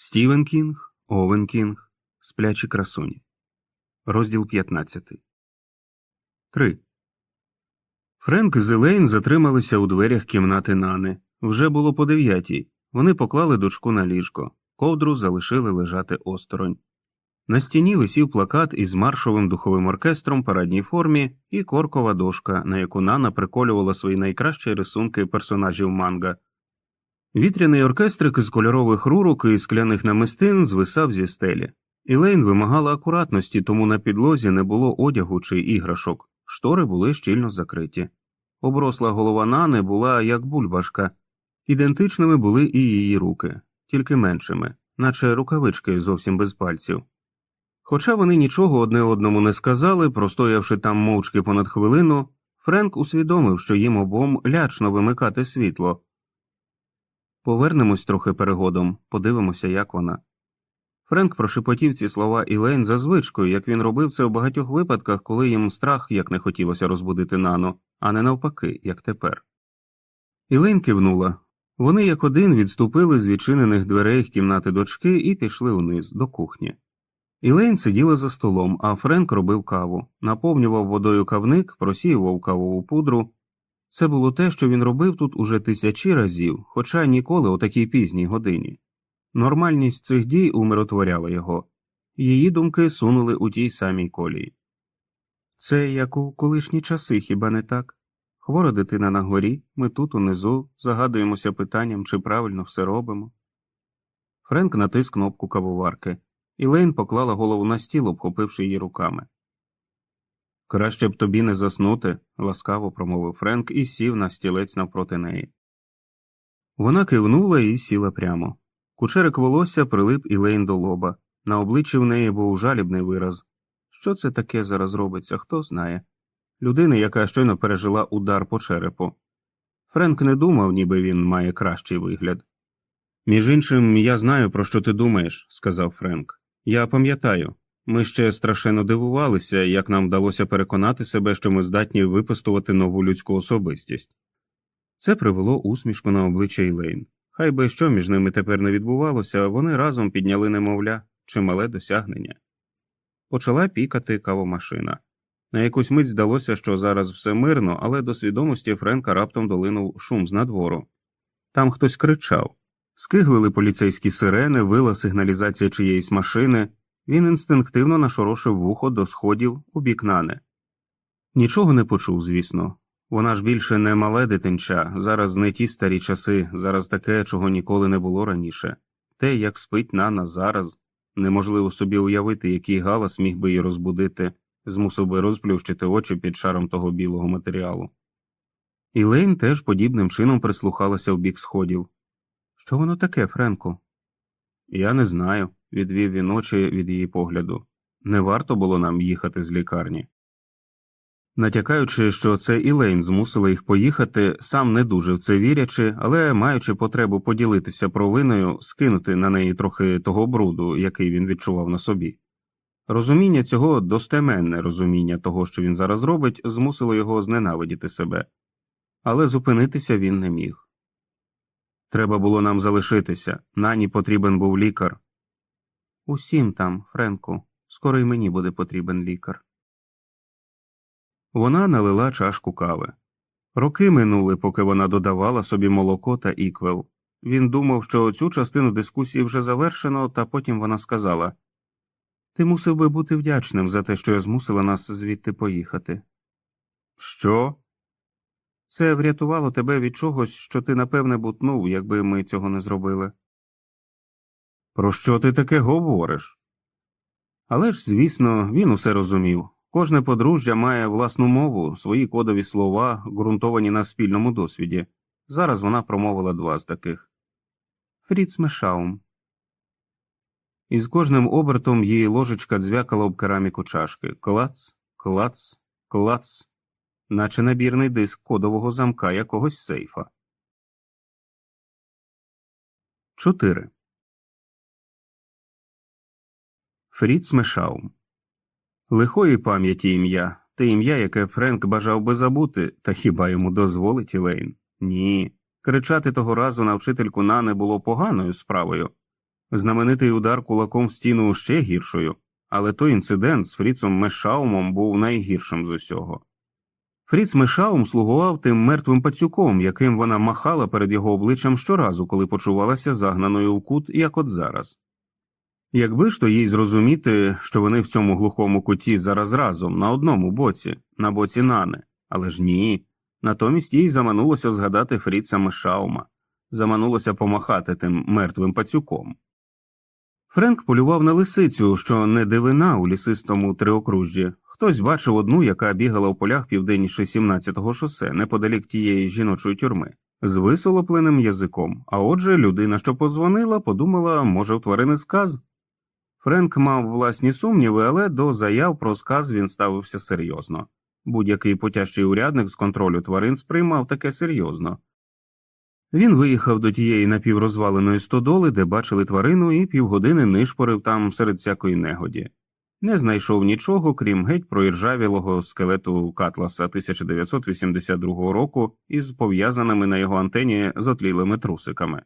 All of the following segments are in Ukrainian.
Стівен Кінг, Овен Кінг, Сплячі красуні. Розділ 15. 3. Френк з Елейн затрималися у дверях кімнати Нани. Вже було по дев'ятій. Вони поклали дочку на ліжко, ковдру залишили лежати осторонь. На стіні висів плакат із маршовим духовим оркестром парадній формі і коркова дошка, на яку Нана приколювала свої найкращі рисунки персонажів манга. Вітряний оркестрик із кольорових рурок і скляних намистин звисав зі стелі. Ілейн вимагала акуратності, тому на підлозі не було одягу чи іграшок, штори були щільно закриті. Обросла голова Нани була як бульбашка, ідентичними були і її руки, тільки меншими, наче рукавички зовсім без пальців. Хоча вони нічого одне одному не сказали, простоявши там мовчки понад хвилину, Френк усвідомив, що їм обом лячно вимикати світло. Повернемось трохи перегодом, подивимося, як вона. Френк прошепотів ці слова Ілейн за звичкою, як він робив це у багатьох випадках, коли їм страх як не хотілося розбудити нану, а не навпаки, як тепер. Ілейн кивнула. Вони як один відступили з відчинених дверей кімнати дочки і пішли униз, до кухні. Ілейн сиділа за столом, а Френк робив каву, наповнював водою кавник, просіював кавову пудру. Це було те, що він робив тут уже тисячі разів, хоча ніколи о такій пізній годині. Нормальність цих дій умиротворяла його, її думки сунули у тій самій колії. Це як у колишні часи, хіба не так? Хвора дитина на горі, ми тут унизу, загадуємося питанням, чи правильно все робимо. Френк натис кнопку кавоварки, і Лейн поклала голову на стіл, обхопивши її руками. Краще б тобі не заснути, ласкаво промовив Френк і сів на стілець навпроти неї. Вона кивнула і сіла прямо. Кучерик волосся прилип Ілейн до лоба. На обличчі в неї був жалібний вираз. Що це таке зараз робиться, хто знає. Людини, яка щойно пережила удар по черепу. Френк не думав, ніби він має кращий вигляд. Між іншим, я знаю, про що ти думаєш, сказав Френк. Я пам'ятаю. Ми ще страшенно дивувалися, як нам вдалося переконати себе, що ми здатні випустувати нову людську особистість. Це привело усмішку на обличчя Ілейн. Хай би що між ними тепер не відбувалося, вони разом підняли немовля чимале досягнення. Почала пікати кавомашина. На якусь мить здалося, що зараз все мирно, але до свідомості Френка раптом долинув шум з надвору. Там хтось кричав. Скиглили поліцейські сирени, вила сигналізація чиєїсь машини, він інстинктивно нашорошив вухо до сходів у бік Нани. Нічого не почув, звісно. Вона ж більше не мале дитинча, зараз не ті старі часи, зараз таке, чого ніколи не було раніше. Те, як спить Нана зараз, неможливо собі уявити, який галас міг би її розбудити, змусив би розплющити очі під шаром того білого матеріалу. І Лейн теж подібним чином прислухалася в бік сходів. Що воно таке, Френку? Я не знаю, відвів він очі від її погляду. Не варто було нам їхати з лікарні. Натякаючи, що це Ілейн змусила їх поїхати, сам не дуже в це вірячи, але маючи потребу поділитися провиною, скинути на неї трохи того бруду, який він відчував на собі. Розуміння цього достеменне розуміння того, що він зараз робить, змусило його зненавидіти себе, але зупинитися він не міг. Треба було нам залишитися, нані потрібен був лікар. Усім там, Френку, скоро й мені буде потрібен лікар. Вона налила чашку кави. Роки минули, поки вона додавала собі молоко та іквел. Він думав, що цю частину дискусії вже завершено, та потім вона сказала Ти мусив би бути вдячним за те, що я змусила нас звідти поїхати. Що? Це врятувало тебе від чогось, що ти напевне бутнув, якби ми цього не зробили. Про що ти таке говориш? Але ж, звісно, він усе розумів. Кожне подружжя має власну мову, свої кодові слова, ґрунтовані на спільному досвіді. Зараз вона промовила два з таких Фріц Мешаум. І з кожним обертом її ложечка дзвякала об кераміку чашки клац, клац, клац, наче набірний диск кодового замка якогось сейфа. 4. Фріц Мешаум Лихої пам'яті ім'я, те ім'я, яке Френк бажав би забути, та хіба йому дозволить Ілейн? Ні. Кричати того разу на вчительку Нани було поганою справою. знаменитий удар кулаком в стіну ще гіршою, але той інцидент з Фріцом Мешаумом був найгіршим з усього. Фріц Мешаум слугував тим мертвим пацюком, яким вона махала перед його обличчям щоразу, коли почувалася загнаною у кут, як от зараз. Якби ж то їй зрозуміти, що вони в цьому глухому куті зараз разом, на одному боці, на боці Нани, але ж ні. Натомість їй заманулося згадати Фріца Мешаума, заманулося помахати тим мертвим пацюком. Френк полював на лисицю, що не дивина у лісистому триокружжі. Хтось бачив одну, яка бігала в полях південніше 17-го шосе, неподалік тієї жіночої тюрми, з висолопленим язиком. А отже, людина, що позвонила, подумала, може, в тварини сказ. Френк мав власні сумніви, але до заяв про сказ він ставився серйозно. Будь-який потяжчий урядник з контролю тварин сприймав таке серйозно. Він виїхав до тієї напіврозваленої стодоли, де бачили тварину, і півгодини нишпорив там серед всякої негоді. Не знайшов нічого, крім геть проіржавілого скелету Катласа 1982 року із пов'язаними на його антені зотлілими трусиками.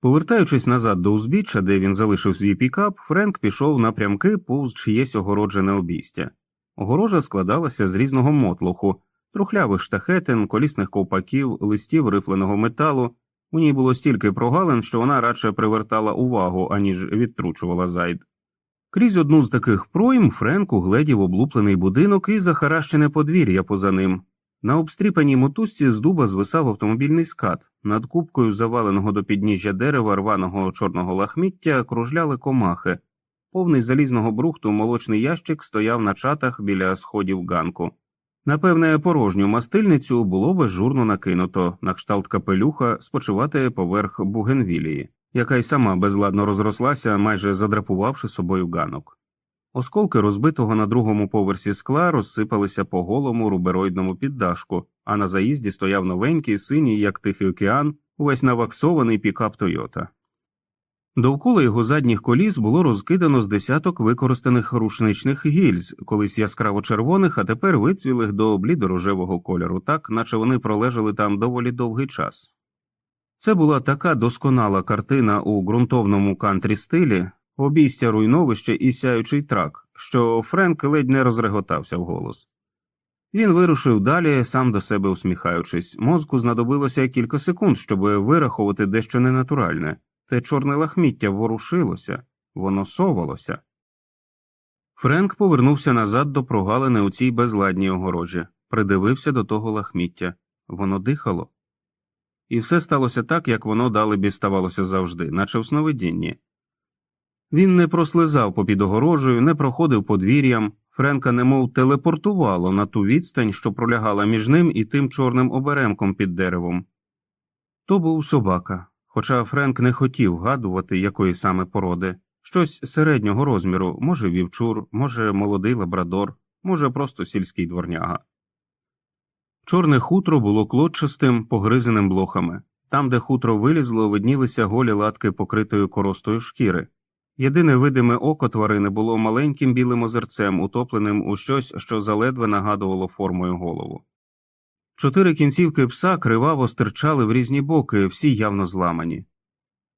Повертаючись назад до узбіччя, де він залишив свій пікап, Френк пішов напрямки повз чиєсь огороджене обійстя. Огорожа складалася з різного мотлуху, трухлявих штахетин, колісних ковпаків, листів рифленого металу. У ній було стільки прогалин, що вона радше привертала увагу, аніж відтручувала зайд. Крізь одну з таких пройм Френк угледів облуплений будинок і захаращене подвір'я поза ним. На обстріпаній мотузці з дуба звисав автомобільний скат, над кубкою заваленого до підніжжя дерева рваного чорного лахміття кружляли комахи. Повний залізного брухту молочний ящик стояв на чатах біля сходів ганку. Напевне, порожню мастильницю було безжурно накинуто, на кшталт капелюха спочивати поверх бугенвілії, яка й сама безладно розрослася, майже задрапувавши собою ганок. Осколки розбитого на другому поверсі скла розсипалися по голому рубероїдному піддашку, а на заїзді стояв новенький, синій, як тихий океан, увесь наваксований пікап Тойота. Довкола його задніх коліс було розкидано з десяток використаних рушничних гільз, колись яскраво червоних, а тепер вицвілих до блідорожевого кольору, так наче вони пролежали там доволі довгий час. Це була така досконала картина у ґрунтовному кантрі стилі, обійстя руйновище і сяючий трак, що Френк ледь не розреготався вголос. Він вирушив далі, сам до себе усміхаючись. Мозку знадобилося кілька секунд, щоб вирахувати дещо ненатуральне. Те чорне лахміття ворушилося, воно совалося. Френк повернувся назад до прогалини у цій безладній огорожі, придивився до того лахміття. Воно дихало. І все сталося так, як воно далебі ставалося завжди, наче в сновидінні. Він не прослизав попід огорожею, не проходив подвір'ям, Френка немов телепортувало на ту відстань, що пролягала між ним і тим чорним оберемком під деревом. То був собака, хоча Френк не хотів вгадувати, якої саме породи, щось середнього розміру, може вівчур, може молодий лабрадор, може просто сільський дворняга. Чорне хутро було клотчастим, погризеним блохами. Там, де хутро вилізло, виднілися голі латки покритої коростою шкіри. Єдине видиме око тварини було маленьким білим озерцем, утопленим у щось, що заледве нагадувало формою голову. Чотири кінцівки пса криваво стирчали в різні боки, всі явно зламані.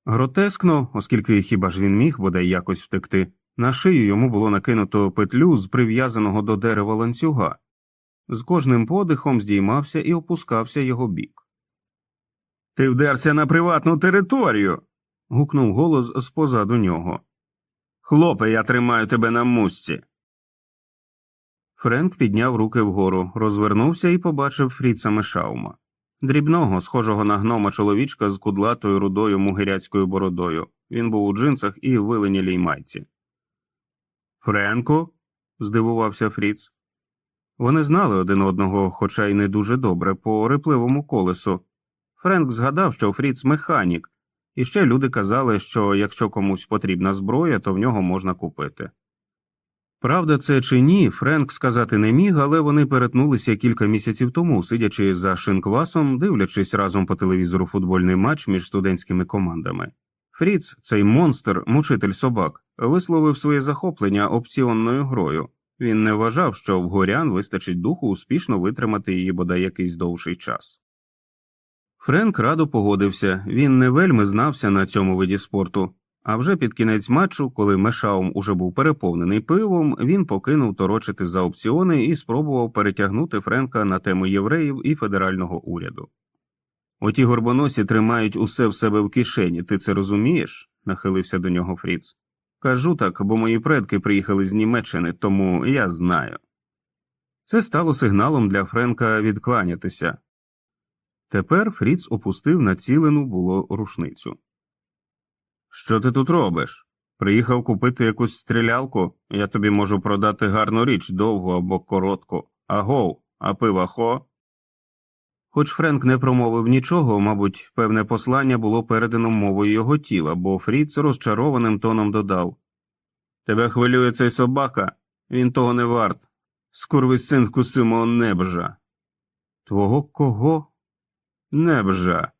Гротескно, оскільки хіба ж він міг бодай якось втекти, на шию йому було накинуто петлю з прив'язаного до дерева ланцюга. З кожним подихом здіймався і опускався його бік. Ти вдерся на приватну територію. гукнув голос з позаду нього. Хлопе, я тримаю тебе на мусці. Френк підняв руки вгору, розвернувся і побачив Фріца Мешаума. дрібного, схожого на гнома чоловічка з кудлатою рудою мугиряцькою бородою. Він був у джинсах і виленілій майці. Френку? здивувався Фріц. Вони знали один одного, хоча й не дуже добре, по репливому колесу. Френк згадав, що Фріц механік, і ще люди казали, що якщо комусь потрібна зброя, то в нього можна купити. Правда, це чи ні, Френк сказати не міг, але вони перетнулися кілька місяців тому, сидячи за шинквасом, дивлячись разом по телевізору футбольний матч між студентськими командами. Фріц, цей монстр, мучитель собак, висловив своє захоплення опціонною грою. Він не вважав, що в горян вистачить духу успішно витримати її бодай якийсь довший час. Френк радо погодився він не вельми знався на цьому виді спорту. А вже під кінець матчу, коли Мешаум уже був переповнений пивом, він покинув торочити за опціони і спробував перетягнути Френка на тему євреїв і федерального уряду. Оті горбоносі тримають усе в себе в кишені, ти це розумієш? нахилився до нього Фріц. Кажу так, бо мої предки приїхали з Німеччини, тому я знаю. Це стало сигналом для Френка відкланятися. Тепер Фріц опустив націлену було рушницю. Що ти тут робиш? Приїхав купити якусь стрілялку, я тобі можу продати гарну річ довгу або коротку. Агов, а пива хо? Хоч Френк не промовив нічого, мабуть, певне послання було передано мовою його тіла, бо Фріц розчарованим тоном додав Тебе хвилює цей собака, він того не варт. Скурвий син вкусив мого небжа. Твого кого? Небжа.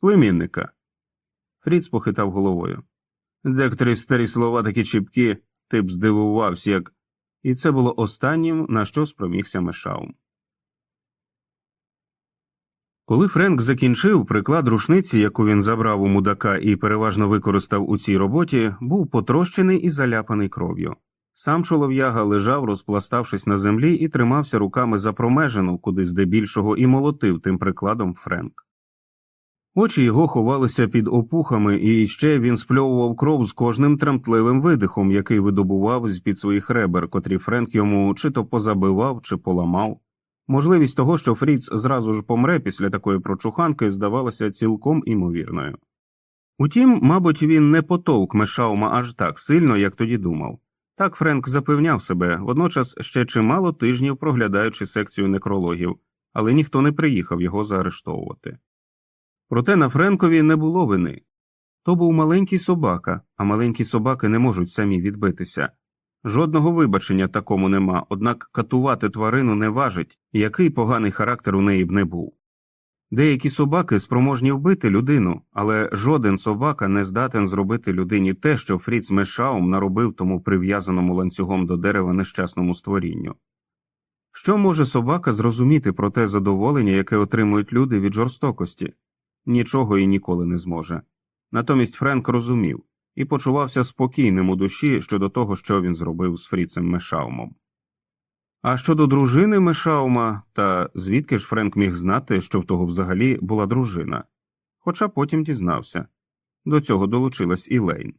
Племінника. Фріц похитав головою. Декотрі старі слова такі чіпкі, ти б здивувався, як. І це було останнім, на що спромігся Мешаум. Коли Френк закінчив, приклад рушниці, яку він забрав у мудака і переважно використав у цій роботі, був потрощений і заляпаний кров'ю. Сам чолов'яга лежав, розпластавшись на землі, і тримався руками за промежину, куди здебільшого і молотив тим прикладом Френк. Очі його ховалися під опухами, і ще він спльовував кров з кожним тремтливим видихом, який видобував з під своїх ребер, котрі Френк йому чи то позабивав, чи поламав. Можливість того, що Фріц зразу ж помре після такої прочуханки, здавалася цілком імовірною. Утім, мабуть, він не потовк Мешаума аж так сильно, як тоді думав. Так Френк запевняв себе, водночас ще чимало тижнів проглядаючи секцію некрологів, але ніхто не приїхав його заарештовувати. Проте на Френкові не було вини то був маленький собака, а маленькі собаки не можуть самі відбитися. Жодного вибачення такому нема, однак катувати тварину не важить, який поганий характер у неї б не був. Деякі собаки спроможні вбити людину, але жоден собака не здатен зробити людині те, що Фріц Мешаум наробив тому прив'язаному ланцюгом до дерева нещасному створінню. Що може собака зрозуміти про те задоволення, яке отримують люди від жорстокості? Нічого і ніколи не зможе. Натомість Френк розумів і почувався спокійним у душі щодо того, що він зробив з Фріцем Мешаумом. А щодо дружини Мешаума, та звідки ж Френк міг знати, що в того взагалі була дружина, хоча потім дізнався до цього долучилась і Лейн.